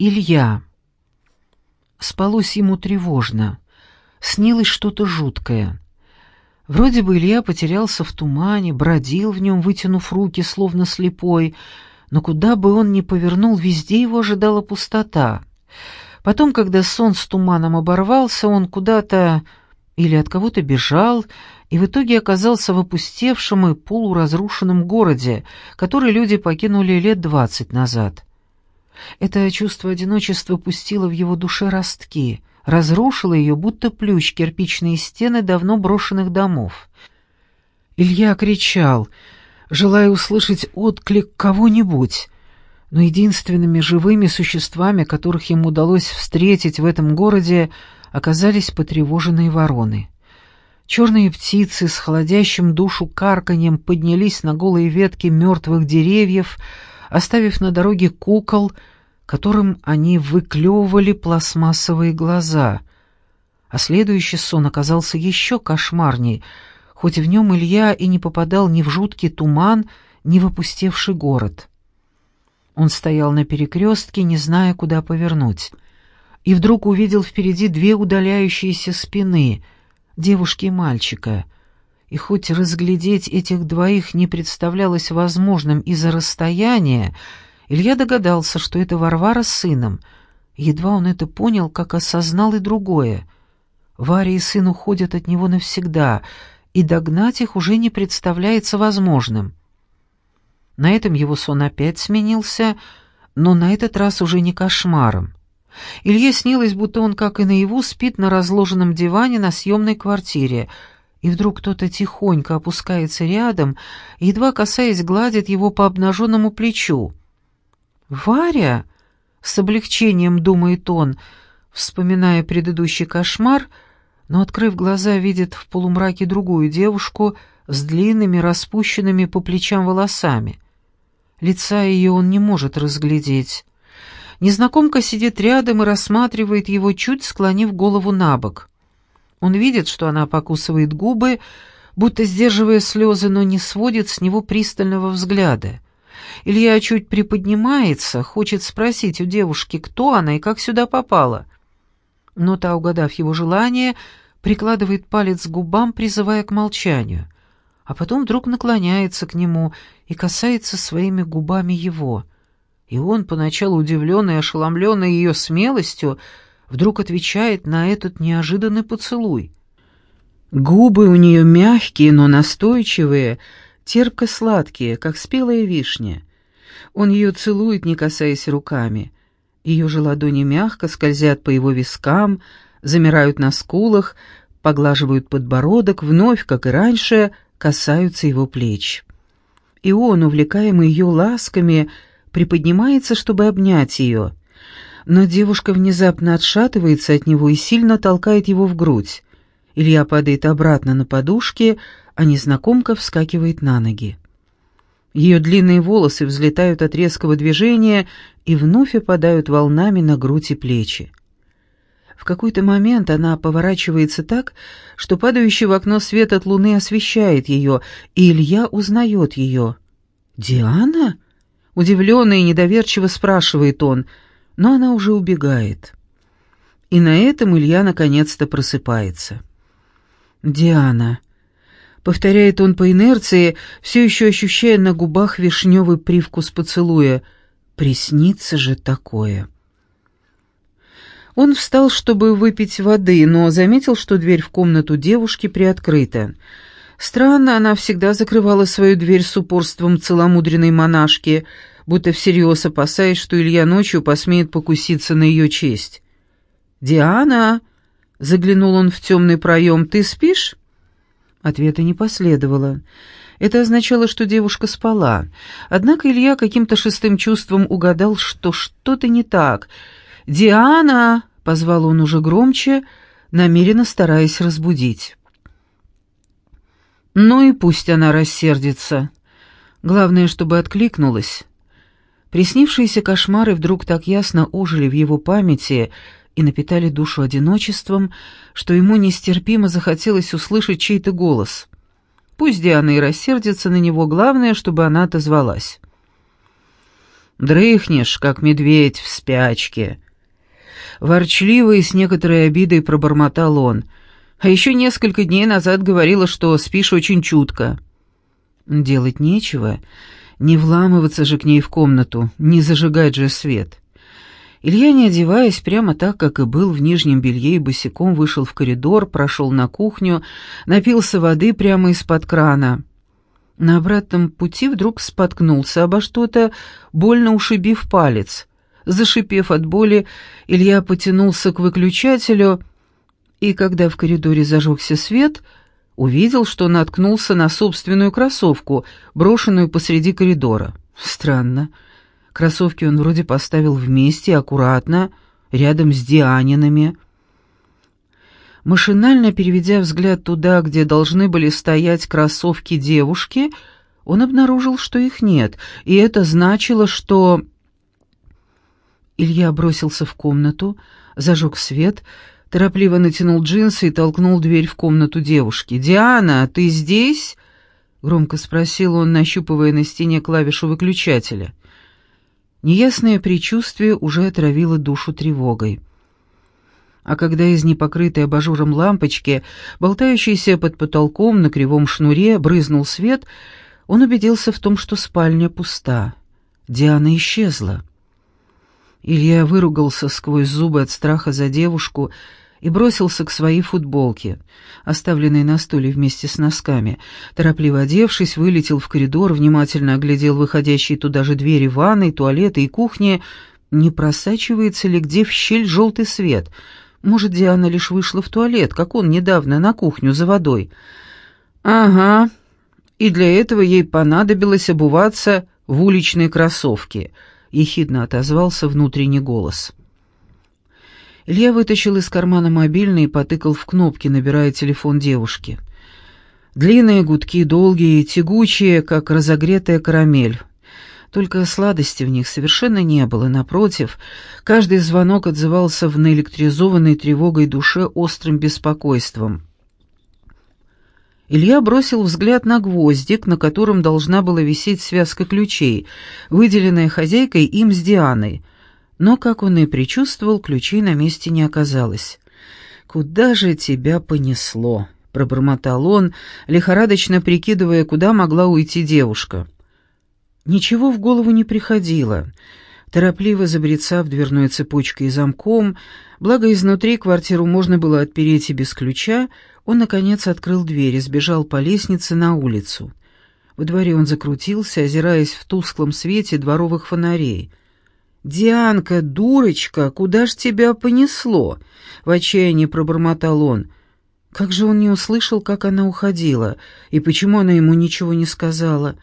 Илья. Спалось ему тревожно. Снилось что-то жуткое. Вроде бы Илья потерялся в тумане, бродил в нем, вытянув руки, словно слепой, но куда бы он ни повернул, везде его ожидала пустота. Потом, когда сон с туманом оборвался, он куда-то или от кого-то бежал, и в итоге оказался в опустевшем и полуразрушенном городе, который люди покинули лет двадцать назад. Это чувство одиночества пустило в его душе ростки, разрушило ее, будто плющ кирпичные стены давно брошенных домов. Илья кричал, желая услышать отклик кого-нибудь, но единственными живыми существами, которых ему удалось встретить в этом городе, оказались потревоженные вороны. Черные птицы с холодящим душу карканьем поднялись на голые ветки мертвых деревьев, оставив на дороге кукол, которым они выклевывали пластмассовые глаза. А следующий сон оказался еще кошмарней, хоть в нем Илья и не попадал ни в жуткий туман, ни в опустевший город. Он стоял на перекрестке, не зная, куда повернуть, и вдруг увидел впереди две удаляющиеся спины — девушки и мальчика. И хоть разглядеть этих двоих не представлялось возможным из-за расстояния, Илья догадался, что это Варвара с сыном. Едва он это понял, как осознал и другое. Варя и сын уходят от него навсегда, и догнать их уже не представляется возможным. На этом его сон опять сменился, но на этот раз уже не кошмаром. Илье снилось, будто он, как и наяву, спит на разложенном диване на съемной квартире, и вдруг кто-то тихонько опускается рядом едва касаясь, гладит его по обнаженному плечу. «Варя?» — с облегчением думает он, вспоминая предыдущий кошмар, но, открыв глаза, видит в полумраке другую девушку с длинными, распущенными по плечам волосами. Лица ее он не может разглядеть. Незнакомка сидит рядом и рассматривает его, чуть склонив голову на бок. Он видит, что она покусывает губы, будто сдерживая слезы, но не сводит с него пристального взгляда. Илья чуть приподнимается, хочет спросить у девушки, кто она и как сюда попала. Но та, угадав его желание, прикладывает палец к губам, призывая к молчанию, а потом вдруг наклоняется к нему и касается своими губами его — и он, поначалу удивленный и ошеломленный ее смелостью, вдруг отвечает на этот неожиданный поцелуй. Губы у нее мягкие, но настойчивые, терпко-сладкие, как спелая вишня. Он ее целует, не касаясь руками. Ее же ладони мягко скользят по его вискам, замирают на скулах, поглаживают подбородок, вновь, как и раньше, касаются его плеч. И он, увлекаемый ее ласками, приподнимается, чтобы обнять ее. Но девушка внезапно отшатывается от него и сильно толкает его в грудь. Илья падает обратно на подушке, а незнакомка вскакивает на ноги. Ее длинные волосы взлетают от резкого движения и вновь опадают волнами на грудь и плечи. В какой-то момент она поворачивается так, что падающий в окно свет от луны освещает ее, и Илья узнает ее. «Диана?» Удивленно и недоверчиво спрашивает он, но она уже убегает. И на этом Илья наконец-то просыпается. «Диана», — повторяет он по инерции, все еще ощущая на губах вишневый привкус поцелуя. «Приснится же такое». Он встал, чтобы выпить воды, но заметил, что дверь в комнату девушки приоткрыта. Странно, она всегда закрывала свою дверь с упорством целомудренной монашки, будто всерьез опасаясь, что Илья ночью посмеет покуситься на ее честь. «Диана!» — заглянул он в темный проем. «Ты спишь?» Ответа не последовало. Это означало, что девушка спала. Однако Илья каким-то шестым чувством угадал, что что-то не так. «Диана!» — позвал он уже громче, намеренно стараясь разбудить. Ну и пусть она рассердится. Главное, чтобы откликнулась. Приснившиеся кошмары вдруг так ясно ожили в его памяти и напитали душу одиночеством, что ему нестерпимо захотелось услышать чей-то голос. Пусть Диана и рассердится на него, главное, чтобы она отозвалась. Дрыхнешь, как медведь в спячке». Ворчливо и с некоторой обидой пробормотал он. «А еще несколько дней назад говорила, что спишь очень чутко». Делать нечего, не вламываться же к ней в комнату, не зажигать же свет. Илья, не одеваясь, прямо так, как и был в нижнем белье и босиком, вышел в коридор, прошел на кухню, напился воды прямо из-под крана. На обратном пути вдруг споткнулся обо что-то, больно ушибив палец. Зашипев от боли, Илья потянулся к выключателю, и когда в коридоре зажегся свет, увидел, что наткнулся на собственную кроссовку, брошенную посреди коридора. Странно. Кроссовки он вроде поставил вместе, аккуратно, рядом с Дианинами. Машинально переведя взгляд туда, где должны были стоять кроссовки девушки, он обнаружил, что их нет, и это значило, что... Илья бросился в комнату, зажег свет, торопливо натянул джинсы и толкнул дверь в комнату девушки. «Диана, ты здесь?» — громко спросил он, нащупывая на стене клавишу выключателя. Неясное предчувствие уже отравило душу тревогой. А когда из непокрытой абажуром лампочки, болтающейся под потолком на кривом шнуре, брызнул свет, он убедился в том, что спальня пуста. Диана исчезла. Илья выругался сквозь зубы от страха за девушку и бросился к своей футболке, оставленной на стуле вместе с носками. Торопливо одевшись, вылетел в коридор, внимательно оглядел выходящие туда же двери ванной, туалета и кухни. Не просачивается ли где в щель желтый свет? Может, Диана лишь вышла в туалет, как он недавно на кухню за водой? Ага, и для этого ей понадобилось обуваться в уличные кроссовки —— ехидно отозвался внутренний голос. Илья вытащил из кармана мобильный и потыкал в кнопки, набирая телефон девушки. Длинные гудки, долгие, тягучие, как разогретая карамель. Только сладости в них совершенно не было, напротив, каждый звонок отзывался в наэлектризованной тревогой душе острым беспокойством. Илья бросил взгляд на гвоздик, на котором должна была висеть связка ключей, выделенная хозяйкой им с Дианой. Но, как он и предчувствовал, ключей на месте не оказалось. «Куда же тебя понесло?» — пробормотал он, лихорадочно прикидывая, куда могла уйти девушка. Ничего в голову не приходило. Торопливо забрецав дверной цепочкой и замком, благо изнутри квартиру можно было отпереть и без ключа, он, наконец, открыл дверь и сбежал по лестнице на улицу. Во дворе он закрутился, озираясь в тусклом свете дворовых фонарей. «Дианка, дурочка, куда ж тебя понесло?» — в отчаянии пробормотал он. Как же он не услышал, как она уходила, и почему она ему ничего не сказала?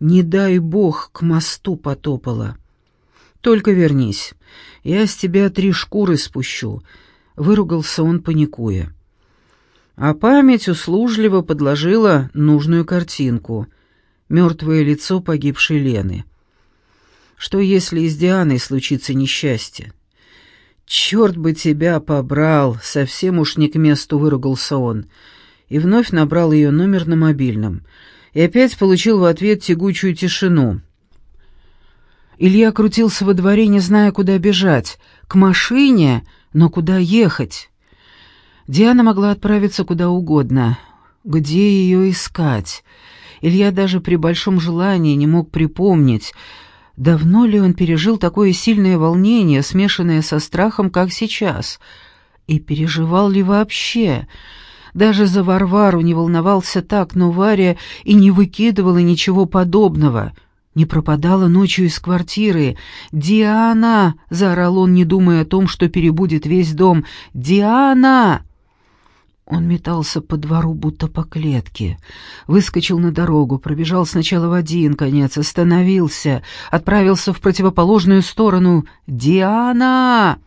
«Не дай бог, к мосту потопала». «Только вернись, я с тебя три шкуры спущу», — выругался он, паникуя а память услужливо подложила нужную картинку — мертвое лицо погибшей Лены. Что если и с Дианой случится несчастье? «Черт бы тебя побрал!» — совсем уж не к месту выругался он. И вновь набрал ее номер на мобильном. И опять получил в ответ тягучую тишину. Илья крутился во дворе, не зная, куда бежать. К машине, но куда ехать? Диана могла отправиться куда угодно. Где ее искать? Илья даже при большом желании не мог припомнить, давно ли он пережил такое сильное волнение, смешанное со страхом, как сейчас, и переживал ли вообще. Даже за Варвару не волновался так, но Варя и не выкидывала ничего подобного — не пропадала ночью из квартиры. «Диана!» — заорал он, не думая о том, что перебудет весь дом. «Диана!» Он метался по двору, будто по клетке. Выскочил на дорогу, пробежал сначала в один конец, остановился, отправился в противоположную сторону. «Диана!»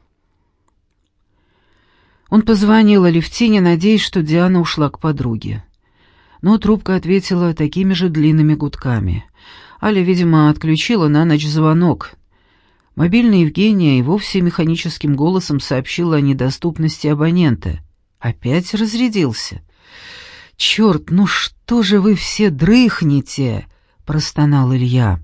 Он позвонил Алевтине, надеясь, что Диана ушла к подруге. Но трубка ответила такими же длинными гудками. Аля, видимо, отключила на ночь звонок. Мобильный Евгения и вовсе механическим голосом сообщила о недоступности абонента — Опять разрядился. «Черт, ну что же вы все дрыхнете?» — простонал Илья.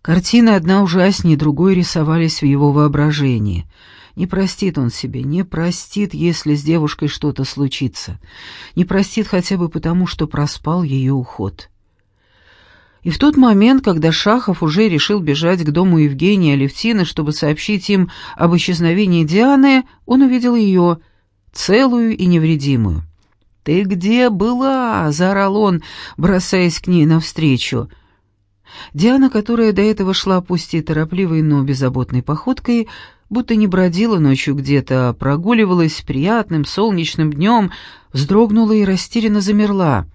Картины одна ужаснее другой рисовались в его воображении. Не простит он себе, не простит, если с девушкой что-то случится. Не простит хотя бы потому, что проспал ее уход. И в тот момент, когда Шахов уже решил бежать к дому Евгения Алевтины, чтобы сообщить им об исчезновении Дианы, он увидел ее, целую и невредимую. «Ты где была?» — заорал он, бросаясь к ней навстречу. Диана, которая до этого шла пусть и торопливой, но беззаботной походкой, будто не бродила ночью где-то, а прогуливалась приятным солнечным днем, вздрогнула и растерянно замерла.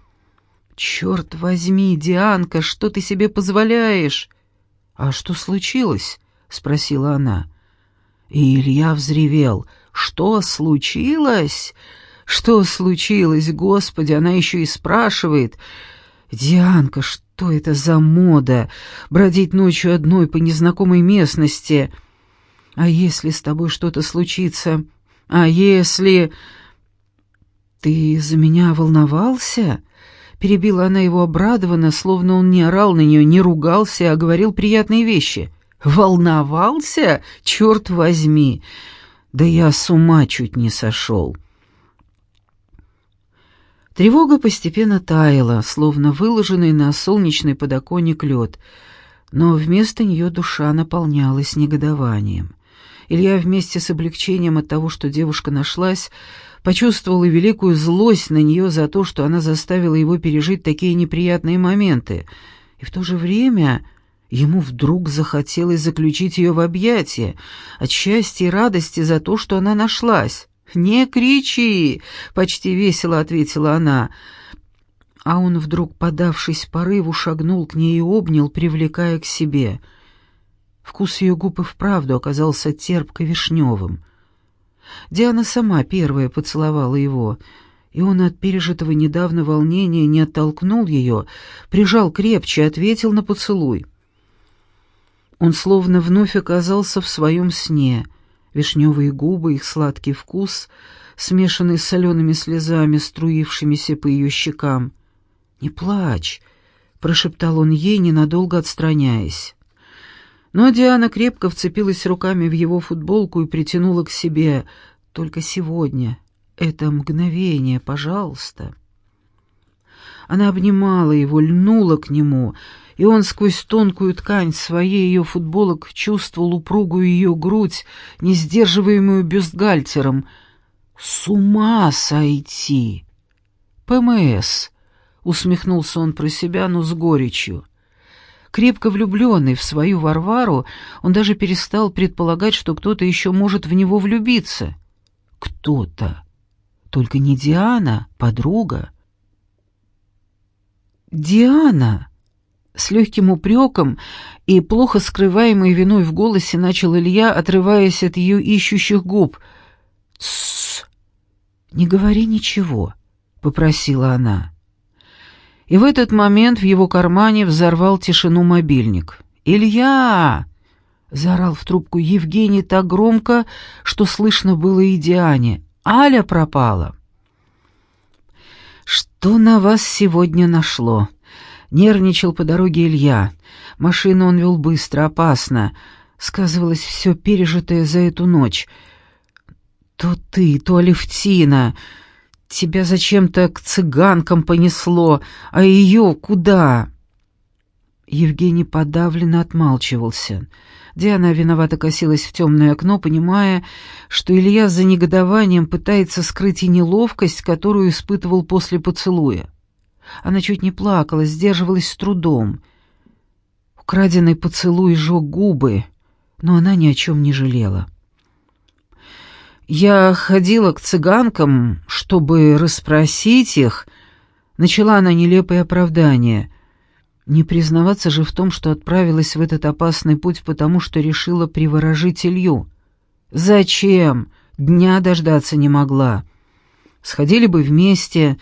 «Черт возьми, Дианка, что ты себе позволяешь?» «А что случилось?» — спросила она. И Илья взревел. «Что случилось? Что случилось, Господи?» Она еще и спрашивает. «Дианка, что это за мода? Бродить ночью одной по незнакомой местности? А если с тобой что-то случится? А если...» «Ты за меня волновался?» Перебила она его обрадованно, словно он не орал на нее, не ругался, а говорил приятные вещи. «Волновался? Черт возьми! Да я с ума чуть не сошел!» Тревога постепенно таяла, словно выложенный на солнечный подоконник лед, но вместо нее душа наполнялась негодованием. Илья вместе с облегчением от того, что девушка нашлась, почувствовал и великую злость на нее за то, что она заставила его пережить такие неприятные моменты, и в то же время ему вдруг захотелось заключить ее в объятия от счастья и радости за то, что она нашлась. «Не кричи!» — почти весело ответила она. А он вдруг, подавшись порыву, шагнул к ней и обнял, привлекая к себе. Вкус ее губ и вправду оказался терпко-вишневым. Диана сама первая поцеловала его, и он от пережитого недавно волнения не оттолкнул ее, прижал крепче, ответил на поцелуй. Он словно вновь оказался в своем сне — Вишневые губы, их сладкий вкус, смешанный с солеными слезами, струившимися по ее щекам. «Не плачь», — прошептал он ей, ненадолго отстраняясь. Но Диана крепко вцепилась руками в его футболку и притянула к себе. «Только сегодня. Это мгновение, пожалуйста». Она обнимала его, льнула к нему, и он сквозь тонкую ткань своей ее футболок чувствовал упругую ее грудь, не сдерживаемую бюстгальтером. «С ума сойти!» «ПМС», — усмехнулся он про себя, но с горечью. Крепко влюбленный в свою Варвару, он даже перестал предполагать, что кто-то еще может в него влюбиться. Кто-то. Только не Диана, подруга. Диана! С легким упреком и плохо скрываемой виной в голосе начал Илья, отрываясь от ее ищущих губ. «Тссс! Не говори ничего», — попросила она. И в этот момент в его кармане взорвал тишину мобильник. «Илья!» — заорал в трубку Евгений так громко, что слышно было и Диане. «Аля пропала!» «Что на вас сегодня нашло?» Нервничал по дороге Илья. Машину он вел быстро, опасно. Сказывалось все пережитое за эту ночь. «То ты, то Алевтина. Тебя зачем-то к цыганкам понесло, а ее куда?» Евгений подавленно отмалчивался. Диана виновато косилась в темное окно, понимая, что Илья за негодованием пытается скрыть и неловкость, которую испытывал после поцелуя. Она чуть не плакала, сдерживалась с трудом. Украденный поцелуй жег губы, но она ни о чем не жалела. «Я ходила к цыганкам, чтобы расспросить их», — начала она нелепое оправдание. Не признаваться же в том, что отправилась в этот опасный путь, потому что решила приворожить Илью. «Зачем? Дня дождаться не могла. Сходили бы вместе,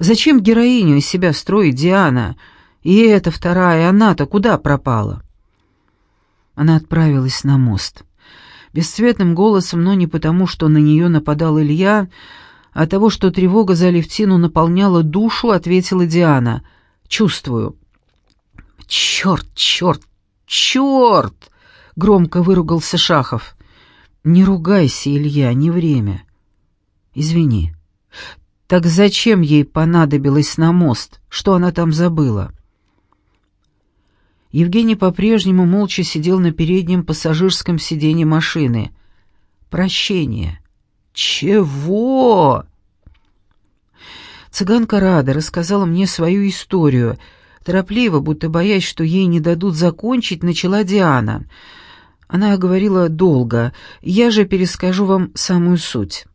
Зачем героиню из себя строить Диана? И эта вторая, она-то куда пропала? Она отправилась на мост. Бесцветным голосом, но не потому, что на нее нападал Илья, а того, что тревога за Левтину наполняла душу, ответила Диана. «Чувствую». «Черт, черт, черт!» — громко выругался Шахов. «Не ругайся, Илья, не время. Извини. Так зачем ей понадобилось на мост? Что она там забыла?» Евгений по-прежнему молча сидел на переднем пассажирском сиденье машины. «Прощение». «Чего?» Цыганка Рада рассказала мне свою историю. Торопливо, будто боясь, что ей не дадут закончить, начала Диана. Она говорила долго, я же перескажу вам самую суть.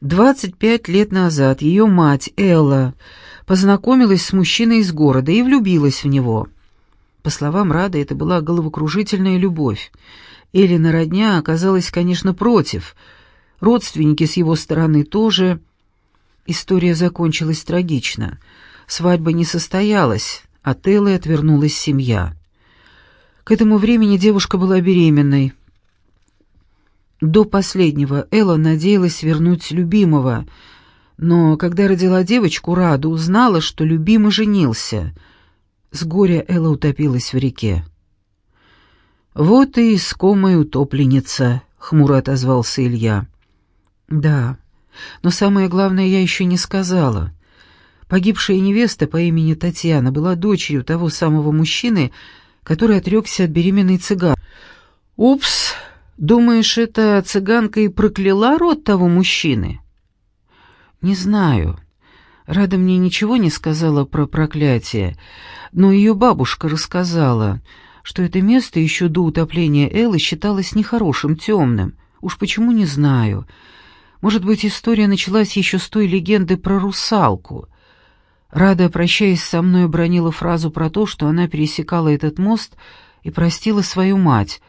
Двадцать пять лет назад ее мать, Элла, познакомилась с мужчиной из города и влюбилась в него. По словам Рады, это была головокружительная любовь. Эллина родня оказалась, конечно, против. Родственники с его стороны тоже. История закончилась трагично. Свадьба не состоялась, от Эллы отвернулась семья. К этому времени девушка была беременной. До последнего Элла надеялась вернуть любимого, но когда родила девочку, Раду узнала, что любимый женился — с горя Элла утопилась в реке. «Вот и искомая утопленница», — хмуро отозвался Илья. «Да, но самое главное я еще не сказала. Погибшая невеста по имени Татьяна была дочерью того самого мужчины, который отрекся от беременной цыган. «Упс, думаешь, эта цыганка и прокляла род того мужчины?» «Не знаю. Рада мне ничего не сказала про проклятие, но ее бабушка рассказала, что это место еще до утопления Эллы считалось нехорошим, темным. Уж почему, не знаю. Может быть, история началась еще с той легенды про русалку. Рада, прощаясь со мной, обронила фразу про то, что она пересекала этот мост и простила свою мать.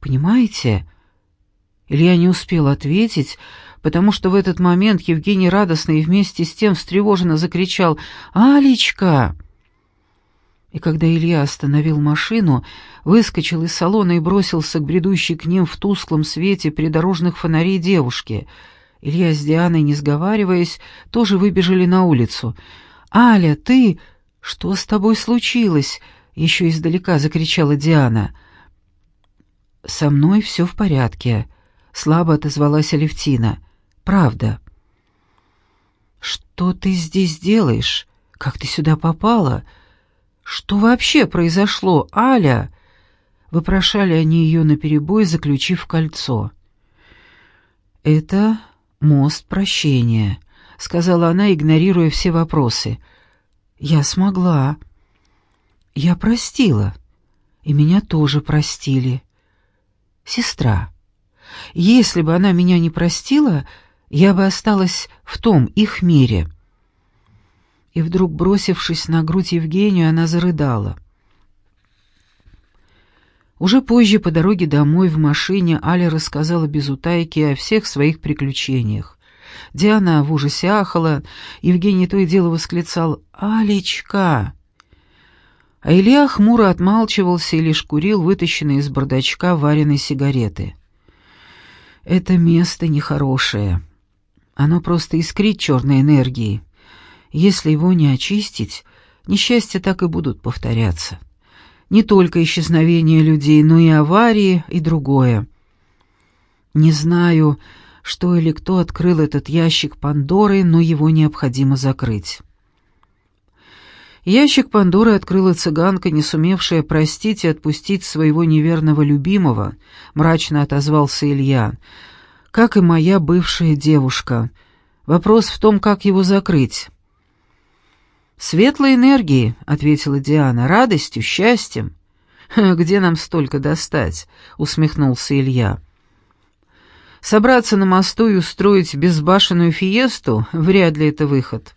Понимаете? Илья не успел ответить, потому что в этот момент Евгений радостно и вместе с тем встревоженно закричал «Алечка!» И когда Илья остановил машину, выскочил из салона и бросился к бредущей к ним в тусклом свете придорожных фонарей девушке. Илья с Дианой, не сговариваясь, тоже выбежали на улицу. «Аля, ты... Что с тобой случилось?» — еще издалека закричала Диана. «Со мной все в порядке», — слабо отозвалась Алевтина. «Правда». «Что ты здесь делаешь? Как ты сюда попала?» «Что вообще произошло, Аля?» Вопрошали они ее наперебой, заключив кольцо. «Это мост прощения», — сказала она, игнорируя все вопросы. «Я смогла. Я простила. И меня тоже простили. Сестра, если бы она меня не простила, я бы осталась в том их мире» и вдруг, бросившись на грудь Евгению, она зарыдала. Уже позже, по дороге домой в машине, Аля рассказала без утайки о всех своих приключениях. Диана в ужасе ахала, Евгений то и дело восклицал «Алечка!». А Илья хмуро отмалчивался и лишь курил вытащенные из бардачка вареной сигареты. «Это место нехорошее. Оно просто искрит черной энергией. Если его не очистить, несчастья так и будут повторяться. Не только исчезновение людей, но и аварии и другое. Не знаю, что или кто открыл этот ящик Пандоры, но его необходимо закрыть. Ящик Пандоры открыла цыганка, не сумевшая простить и отпустить своего неверного любимого, мрачно отозвался Илья. Как и моя бывшая девушка. Вопрос в том, как его закрыть. «Светлой энергии», — ответила Диана, — «радостью, счастьем». «Где нам столько достать?» — усмехнулся Илья. «Собраться на мосту и устроить безбашенную фиесту — вряд ли это выход».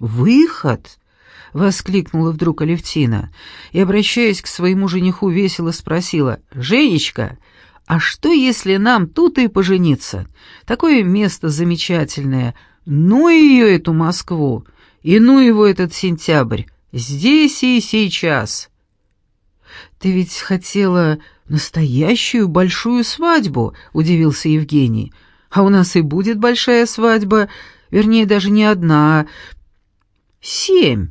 «Выход?» — воскликнула вдруг Алевтина и, обращаясь к своему жениху, весело спросила. «Женечка, а что, если нам тут и пожениться? Такое место замечательное. Ну ее, эту Москву! И ну его этот сентябрь, здесь и сейчас. Ты ведь хотела настоящую большую свадьбу, удивился Евгений. А у нас и будет большая свадьба, вернее, даже не одна, семь.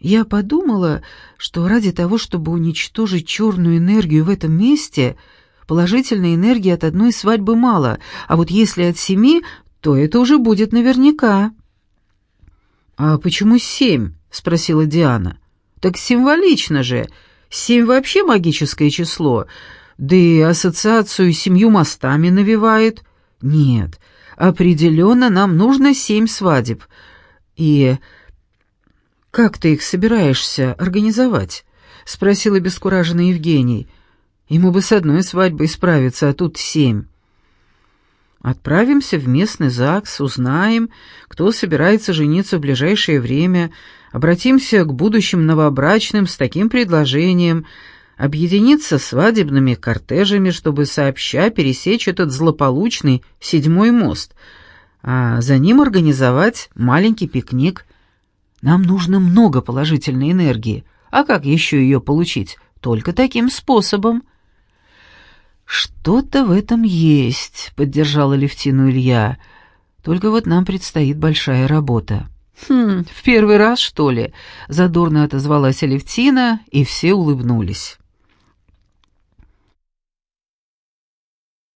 Я подумала, что ради того, чтобы уничтожить черную энергию в этом месте, положительной энергии от одной свадьбы мало, а вот если от семи, то это уже будет наверняка. «А почему семь?» — спросила Диана. «Так символично же. Семь вообще магическое число, да и ассоциацию семью мостами навевает. Нет, определенно нам нужно семь свадеб. И как ты их собираешься организовать?» — спросил обескураженный Евгений. «Ему бы с одной свадьбой справиться, а тут семь». Отправимся в местный ЗАГС, узнаем, кто собирается жениться в ближайшее время, обратимся к будущим новобрачным с таким предложением объединиться свадебными кортежами, чтобы сообща пересечь этот злополучный седьмой мост, а за ним организовать маленький пикник. Нам нужно много положительной энергии, а как еще ее получить? Только таким способом. «Что-то в этом есть», — поддержала Левтину Илья. «Только вот нам предстоит большая работа». «Хм, в первый раз, что ли?» — задорно отозвалась Алевтина, и все улыбнулись.